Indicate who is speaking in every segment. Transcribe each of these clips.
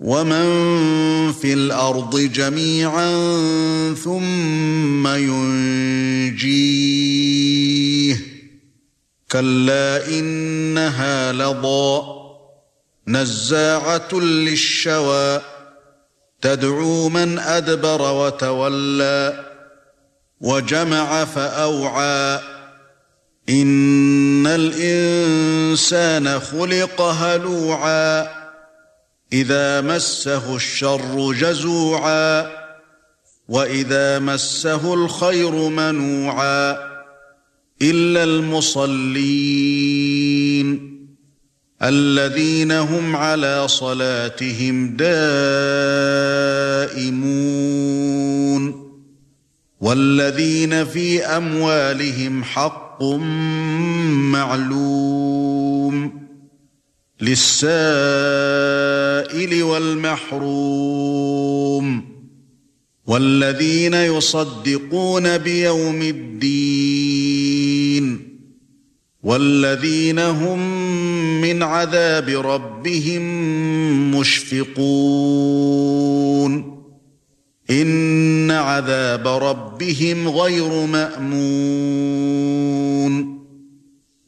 Speaker 1: ومن في الأرض جميعا ثم ينجيه كلا انها لظى نزاعه للشوى تدعو من ادبر وتولى وجمع فاوعى ان الانسان خلق هلوعا إذا مسه الشر جزوعا وإذا مسه الخير منوعا إلا المصلين الذين هم على صلاتهم دائمون والذين في أموالهم حق معلوم للسائل والمحروم والذين يصدقون بيوم الدين والذين هم من عذاب ربهم مشفقون إن عذاب ربهم غير مأمون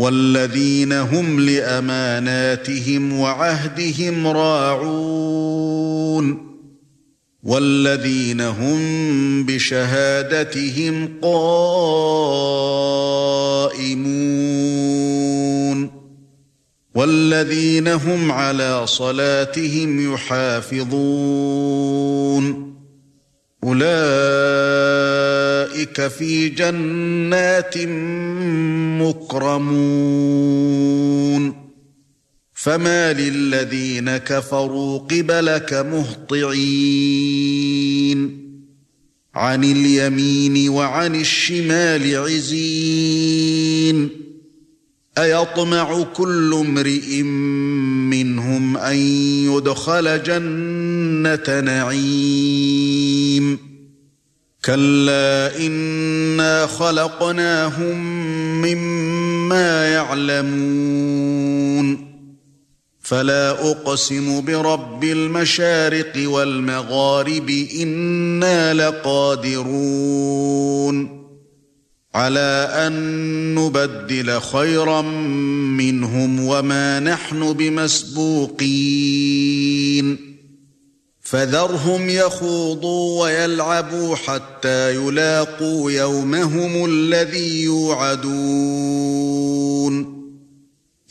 Speaker 1: والذين هم لأماناتهم وعهدهم راعون والذين هم بشهادتهم قائمون والذين هم على صلاتهم يحافظون أولئك في جنات مكرمون. فما للذين كفروا قبلك مهطعين. عن اليمين وعن الشمال عزين. أيطمع كل امرئ منهم أن يدخل جنة نعيم. كلا إنا خلقناهم مما يعلمون فلا أقسم برب المشارق والمغارب إنا لقادرون على أن نبدل خيرا منهم وما نحن بمسبوقين فذرهم يخوضوا ويلعبوا حتى يلاقوا يومهم الذي يوعدون.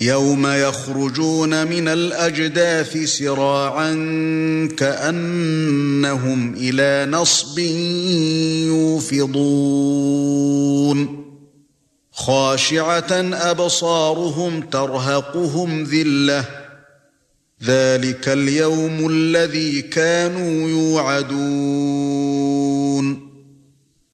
Speaker 1: يَوْمَ يَخْرُجُونَ مِنَ الْأَجْدَاثِ سِرَاعًا كَأَنَّهُمْ إِلَى نَصْبٍ يُوفِضُونَ. خاشعة أبصارهم ترهقهم ذلة ذلك اليوم الذي كانوا يوعدون.